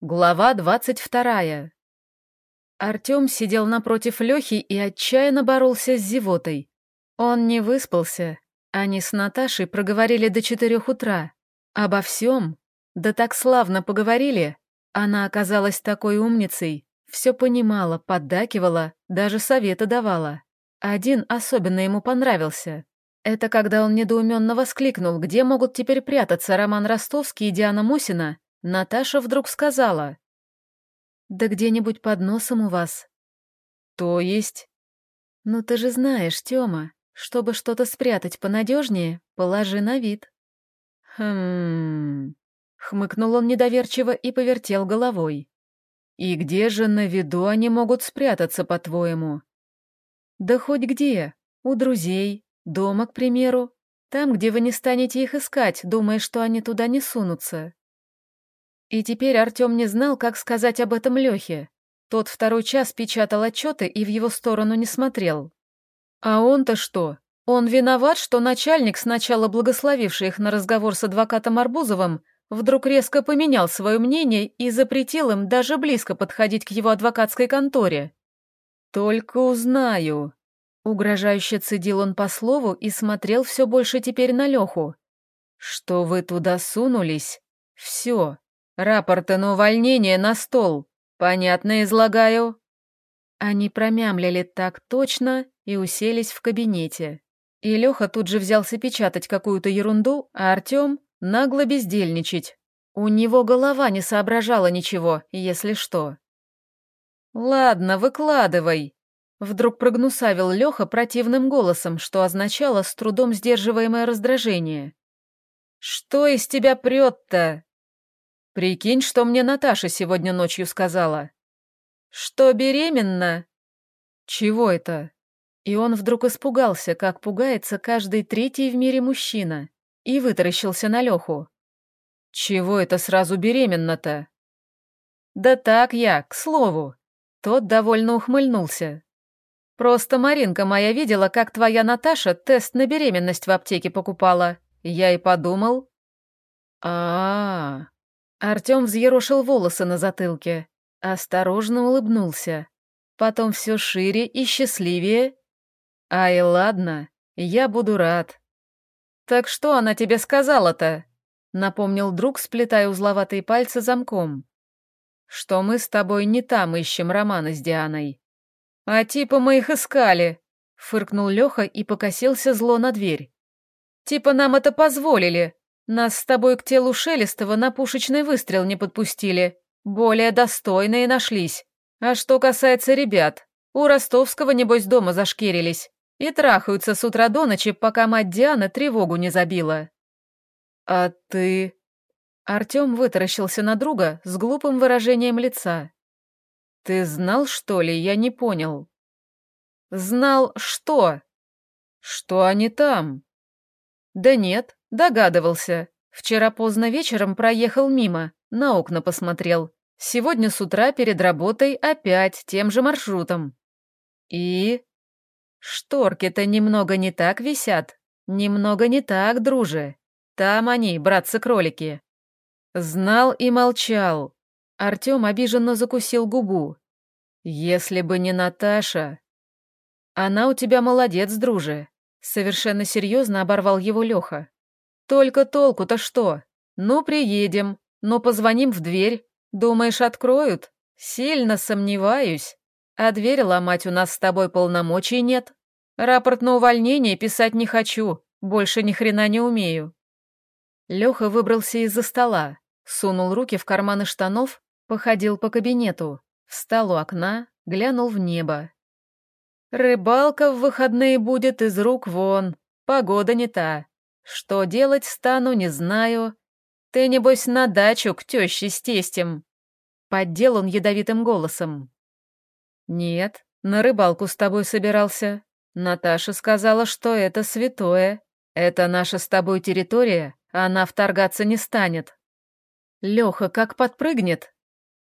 Глава двадцать вторая. Артем сидел напротив Лехи и отчаянно боролся с зевотой. Он не выспался. Они с Наташей проговорили до четырех утра. Обо всем. Да так славно поговорили. Она оказалась такой умницей. Все понимала, поддакивала, даже советы давала. Один особенно ему понравился. Это когда он недоуменно воскликнул, где могут теперь прятаться Роман Ростовский и Диана Мусина, Наташа вдруг сказала. «Да где-нибудь под носом у вас». «То есть?» «Ну ты же знаешь, Тёма, чтобы что-то спрятать понадежнее, положи на вид». «Хм...» — хмыкнул он недоверчиво и повертел головой. «И где же на виду они могут спрятаться, по-твоему?» «Да хоть где. У друзей, дома, к примеру. Там, где вы не станете их искать, думая, что они туда не сунутся. И теперь Артем не знал, как сказать об этом Лехе. Тот второй час печатал отчеты и в его сторону не смотрел. А он-то что? Он виноват, что начальник, сначала благословивший их на разговор с адвокатом Арбузовым, вдруг резко поменял свое мнение и запретил им даже близко подходить к его адвокатской конторе. «Только узнаю», — угрожающе цедил он по слову и смотрел все больше теперь на Леху. «Что вы туда сунулись? Все, Рапорты на увольнение на стол. Понятно излагаю?» Они промямлили так точно и уселись в кабинете. И Леха тут же взялся печатать какую-то ерунду, а Артем нагло бездельничать. У него голова не соображала ничего, если что. «Ладно, выкладывай», — вдруг прогнусавил Леха противным голосом, что означало с трудом сдерживаемое раздражение. «Что из тебя прет-то?» Прикинь, что мне Наташа сегодня ночью сказала. Что беременна? Чего это? И он вдруг испугался, как пугается каждый третий в мире мужчина, и вытаращился на Леху. Чего это сразу беременна-то? Да так я, к слову. Тот довольно ухмыльнулся. Просто Маринка моя видела, как твоя Наташа тест на беременность в аптеке покупала. Я и подумал. А, -а, -а Артем взъерошил волосы на затылке, осторожно улыбнулся. Потом все шире и счастливее. Ай, ладно, я буду рад. Так что она тебе сказала-то? Напомнил друг, сплетая узловатые пальцы замком. Что мы с тобой не там ищем романа с Дианой. А типа мы их искали, фыркнул Леха и покосился зло на дверь. Типа нам это позволили, нас с тобой к телу Шелестова на пушечный выстрел не подпустили. Более достойные нашлись. А что касается ребят, у Ростовского, небось, дома зашкерились. И трахаются с утра до ночи, пока мать Дианы тревогу не забила. А ты... Артем вытаращился на друга с глупым выражением лица. «Ты знал, что ли? Я не понял». «Знал что?» «Что они там?» «Да нет, Догадывался. Вчера поздно вечером проехал мимо, на окна посмотрел. Сегодня с утра перед работой опять тем же маршрутом. И... Шторки-то немного не так висят. Немного не так, друже. Там они, братцы-кролики. Знал и молчал. Артем обиженно закусил губу. Если бы не Наташа... Она у тебя молодец, друже. Совершенно серьезно оборвал его Леха. Только толку-то что? Ну, приедем, но позвоним в дверь. Думаешь, откроют? Сильно сомневаюсь. А дверь ломать у нас с тобой полномочий нет. Рапорт на увольнение писать не хочу, больше ни хрена не умею. Леха выбрался из-за стола, сунул руки в карманы штанов, походил по кабинету, встал у окна, глянул в небо. Рыбалка в выходные будет из рук вон, погода не та. Что делать стану, не знаю. Ты, небось, на дачу к тёще с тестем. Поддел он ядовитым голосом. Нет, на рыбалку с тобой собирался. Наташа сказала, что это святое. Это наша с тобой территория, она вторгаться не станет. Леха как подпрыгнет.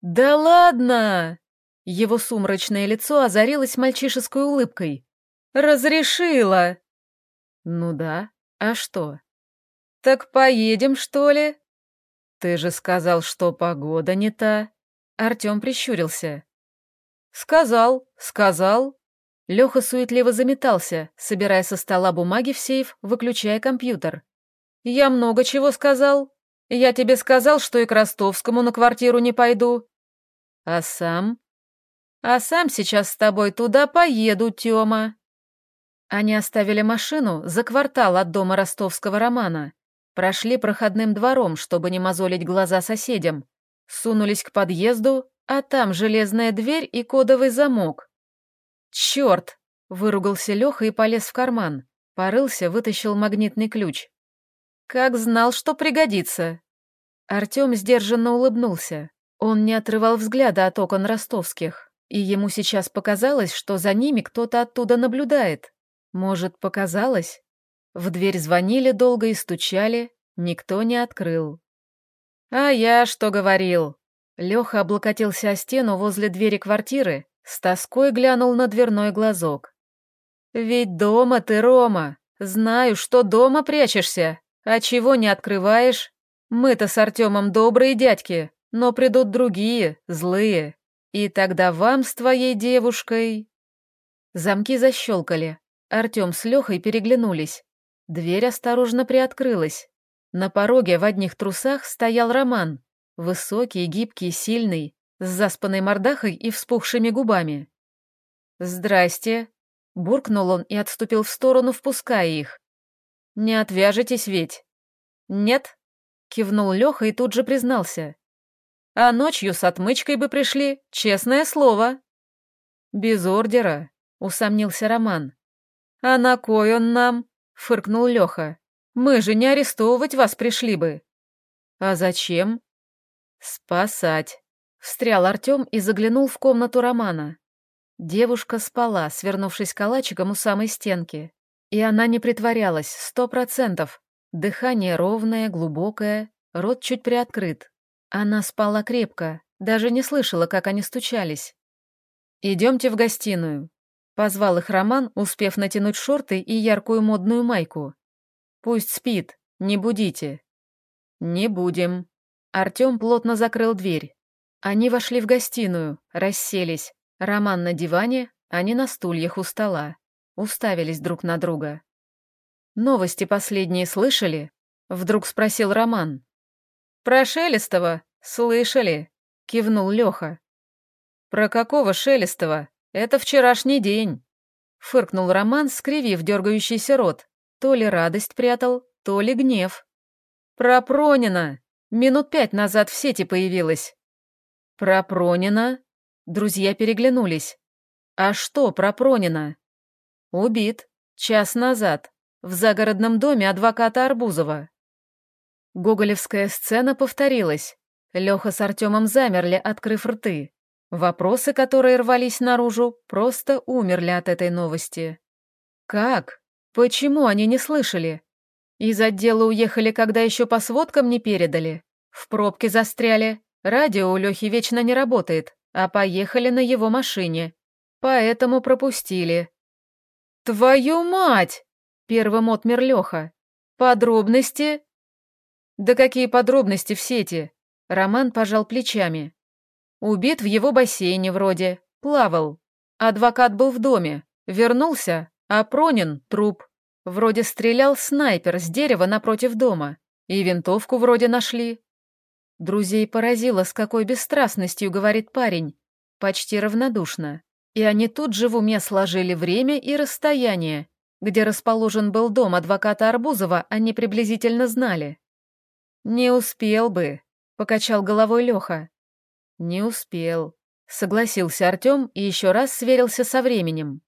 Да ладно! Его сумрачное лицо озарилось мальчишеской улыбкой. Разрешила. Ну да, а что? Так поедем, что ли? «Ты же сказал, что погода не та!» Артем прищурился. «Сказал, сказал!» Леха суетливо заметался, собирая со стола бумаги в сейф, выключая компьютер. «Я много чего сказал. Я тебе сказал, что и к Ростовскому на квартиру не пойду. А сам? А сам сейчас с тобой туда поеду, Тёма». Они оставили машину за квартал от дома ростовского Романа, прошли проходным двором, чтобы не мозолить глаза соседям, сунулись к подъезду, а там железная дверь и кодовый замок. «Черт!» — выругался Леха и полез в карман. Порылся, вытащил магнитный ключ. «Как знал, что пригодится!» Артем сдержанно улыбнулся. Он не отрывал взгляда от окон ростовских, и ему сейчас показалось, что за ними кто-то оттуда наблюдает. Может, показалось? В дверь звонили долго и стучали, никто не открыл. «А я что говорил?» Леха облокотился о стену возле двери квартиры, с тоской глянул на дверной глазок. «Ведь дома ты, Рома. Знаю, что дома прячешься. А чего не открываешь? Мы-то с Артемом добрые дядьки, но придут другие, злые. И тогда вам с твоей девушкой...» Замки защелкали. Артем с Лехой переглянулись. Дверь осторожно приоткрылась. На пороге в одних трусах стоял Роман. Высокий, гибкий, сильный, с заспанной мордахой и вспухшими губами. «Здрасте», — буркнул он и отступил в сторону, впуская их. «Не отвяжетесь ведь?» «Нет», — кивнул Леха и тут же признался. «А ночью с отмычкой бы пришли, честное слово». «Без ордера», — усомнился Роман. «А на кой он нам?» — фыркнул Леха. «Мы же не арестовывать вас пришли бы». «А зачем?» «Спасать», — встрял Артем и заглянул в комнату Романа. Девушка спала, свернувшись калачиком у самой стенки. И она не притворялась, сто процентов. Дыхание ровное, глубокое, рот чуть приоткрыт. Она спала крепко, даже не слышала, как они стучались. «Идемте в гостиную», — позвал их Роман, успев натянуть шорты и яркую модную майку. «Пусть спит, не будите». «Не будем», Артем плотно закрыл дверь. Они вошли в гостиную, расселись. Роман на диване, они на стульях у стола. Уставились друг на друга. «Новости последние слышали?» — вдруг спросил Роман. «Про Шелестова? Слышали?» — кивнул Леха. «Про какого Шелестова? Это вчерашний день!» — фыркнул Роман, скривив дергающийся рот. То ли радость прятал, то ли гнев. «Про Пронина!» Минут пять назад в сети появилась. Про Пронина? Друзья переглянулись. А что про Пронина? Убит. Час назад. В загородном доме адвоката Арбузова. Гоголевская сцена повторилась. Леха с Артемом замерли, открыв рты. Вопросы, которые рвались наружу, просто умерли от этой новости. Как? Почему они не слышали? Из отдела уехали, когда еще по сводкам не передали. В пробке застряли. Радио у Лехи вечно не работает, а поехали на его машине. Поэтому пропустили. «Твою мать!» — первым отмер Леха. «Подробности?» «Да какие подробности в сети?» Роман пожал плечами. Убит в его бассейне вроде, плавал. Адвокат был в доме, вернулся, а Пронин — труп. Вроде стрелял снайпер с дерева напротив дома. И винтовку вроде нашли. Друзей поразило, с какой бесстрастностью говорит парень. Почти равнодушно. И они тут же в уме сложили время и расстояние. Где расположен был дом адвоката Арбузова, они приблизительно знали. «Не успел бы», — покачал головой Леха. «Не успел», — согласился Артем и еще раз сверился со временем.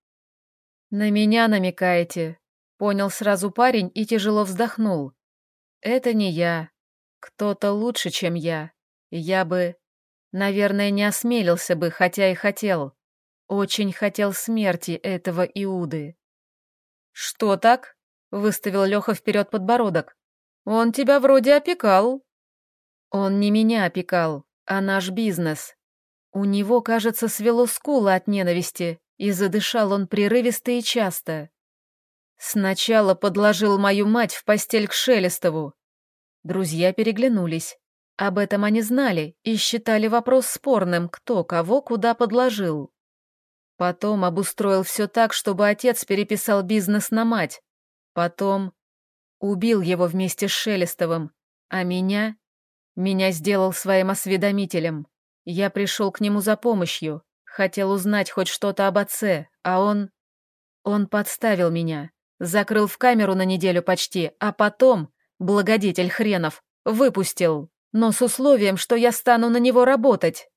«На меня намекаете», Понял сразу парень и тяжело вздохнул. Это не я. Кто-то лучше, чем я. Я бы... Наверное, не осмелился бы, хотя и хотел. Очень хотел смерти этого Иуды. «Что так?» — выставил Леха вперед подбородок. «Он тебя вроде опекал». «Он не меня опекал, а наш бизнес. У него, кажется, свело скулы от ненависти, и задышал он прерывисто и часто. Сначала подложил мою мать в постель к Шелестову. Друзья переглянулись. Об этом они знали и считали вопрос спорным, кто кого куда подложил. Потом обустроил все так, чтобы отец переписал бизнес на мать. Потом убил его вместе с Шелестовым, а меня... Меня сделал своим осведомителем. Я пришел к нему за помощью, хотел узнать хоть что-то об отце, а он... Он подставил меня, закрыл в камеру на неделю почти, а потом, благодетель хренов, выпустил, но с условием, что я стану на него работать.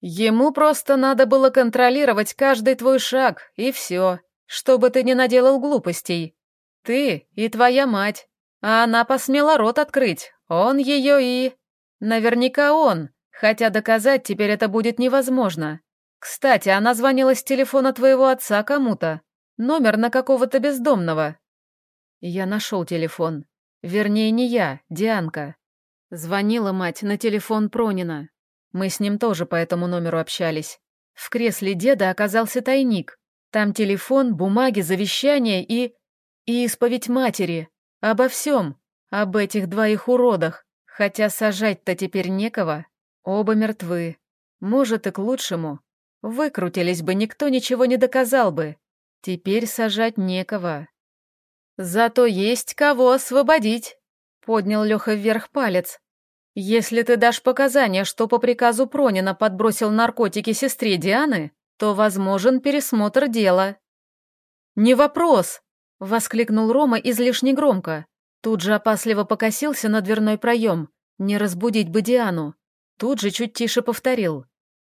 Ему просто надо было контролировать каждый твой шаг, и все, чтобы ты не наделал глупостей. Ты и твоя мать. А она посмела рот открыть, он ее и... Наверняка он, хотя доказать теперь это будет невозможно. Кстати, она звонила с телефона твоего отца кому-то. Номер на какого-то бездомного. Я нашел телефон. Вернее, не я, Дианка. Звонила мать на телефон Пронина. Мы с ним тоже по этому номеру общались. В кресле деда оказался тайник. Там телефон, бумаги, завещание и... и исповедь матери. Обо всем. Об этих двоих уродах. Хотя сажать-то теперь некого. Оба мертвы. Может, и к лучшему. Выкрутились бы, никто ничего не доказал бы. Теперь сажать некого. Зато есть кого освободить. Поднял Леха вверх палец. Если ты дашь показания, что по приказу Пронина подбросил наркотики сестре Дианы, то возможен пересмотр дела. Не вопрос, воскликнул Рома излишне громко. Тут же опасливо покосился на дверной проем. Не разбудить бы Диану. Тут же чуть тише повторил.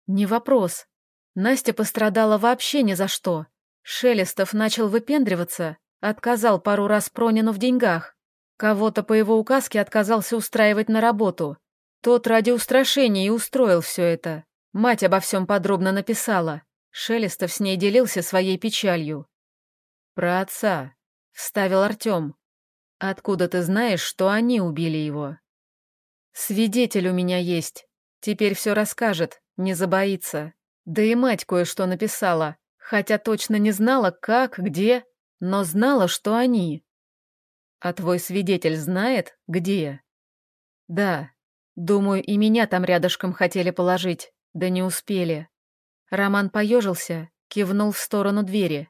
Не вопрос. Настя пострадала вообще ни за что. Шелестов начал выпендриваться, отказал пару раз Пронину в деньгах. Кого-то по его указке отказался устраивать на работу. Тот ради устрашения и устроил все это. Мать обо всем подробно написала. Шелестов с ней делился своей печалью. «Про отца», — вставил Артем. «Откуда ты знаешь, что они убили его?» «Свидетель у меня есть. Теперь все расскажет, не забоится. Да и мать кое-что написала, хотя точно не знала, как, где, но знала, что они. А твой свидетель знает, где? Да. Думаю, и меня там рядышком хотели положить, да не успели. Роман поежился, кивнул в сторону двери.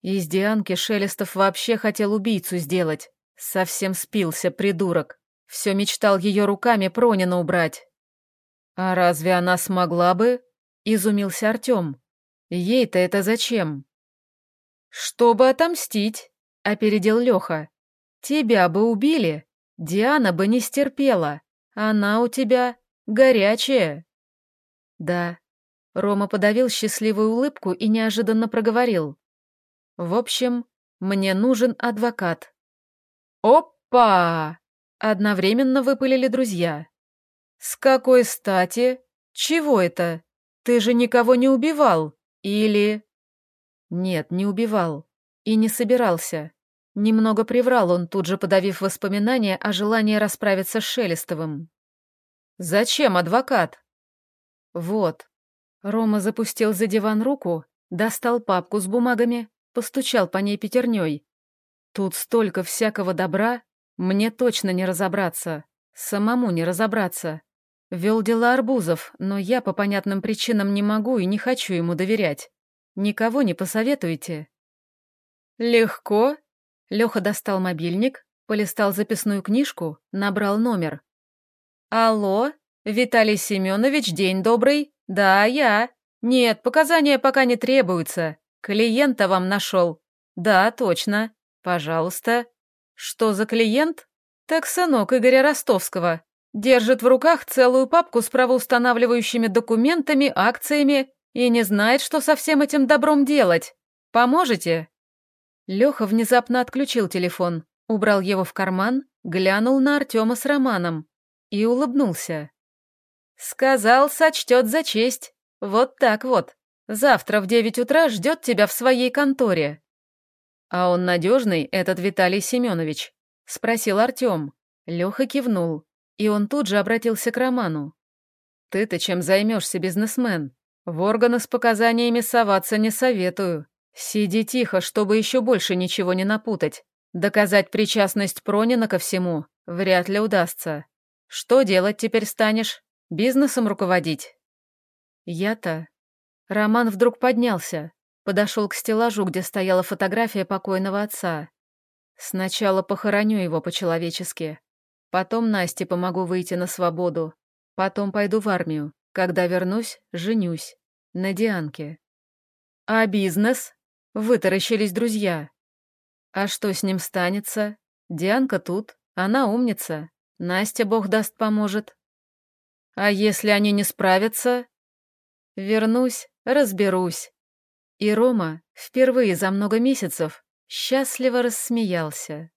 Из Дианки Шелестов вообще хотел убийцу сделать. Совсем спился, придурок. Все мечтал ее руками Пронина убрать. А разве она смогла бы? Изумился Артем. Ей-то это зачем? Чтобы отомстить, опередил Леха. Тебя бы убили, Диана бы не стерпела. Она у тебя горячая. Да. Рома подавил счастливую улыбку и неожиданно проговорил. В общем, мне нужен адвокат. Опа! Одновременно выпалили друзья. С какой стати? Чего это? Ты же никого не убивал? Или... Нет, не убивал. И не собирался. Немного приврал он, тут же подавив воспоминания о желании расправиться с Шелестовым. «Зачем адвокат?» «Вот». Рома запустил за диван руку, достал папку с бумагами, постучал по ней пятерней. «Тут столько всякого добра, мне точно не разобраться, самому не разобраться. Вел дела Арбузов, но я по понятным причинам не могу и не хочу ему доверять. Никого не посоветуете?» «Легко», Леха достал мобильник, полистал записную книжку, набрал номер. «Алло, Виталий Семенович, день добрый. Да, я. Нет, показания пока не требуются. Клиента вам нашел. Да, точно. Пожалуйста. Что за клиент? Так сынок Игоря Ростовского. Держит в руках целую папку с правоустанавливающими документами, акциями и не знает, что со всем этим добром делать. Поможете?» Леха внезапно отключил телефон, убрал его в карман, глянул на Артема с Романом и улыбнулся. «Сказал, сочтет за честь. Вот так вот. Завтра в девять утра ждет тебя в своей конторе». «А он надежный, этот Виталий Семенович?» — спросил Артем. Леха кивнул, и он тут же обратился к Роману. «Ты-то чем займешься, бизнесмен? В органы с показаниями соваться не советую. «Сиди тихо, чтобы еще больше ничего не напутать. Доказать причастность Пронина ко всему вряд ли удастся. Что делать теперь станешь? Бизнесом руководить?» «Я-то...» Роман вдруг поднялся, подошел к стеллажу, где стояла фотография покойного отца. «Сначала похороню его по-человечески. Потом Насте помогу выйти на свободу. Потом пойду в армию. Когда вернусь, женюсь. На Дианке». «А бизнес?» — вытаращились друзья. «А что с ним станется? Дианка тут, она умница. Настя, бог даст, поможет. А если они не справятся? Вернусь, разберусь. И Рома впервые за много месяцев счастливо рассмеялся.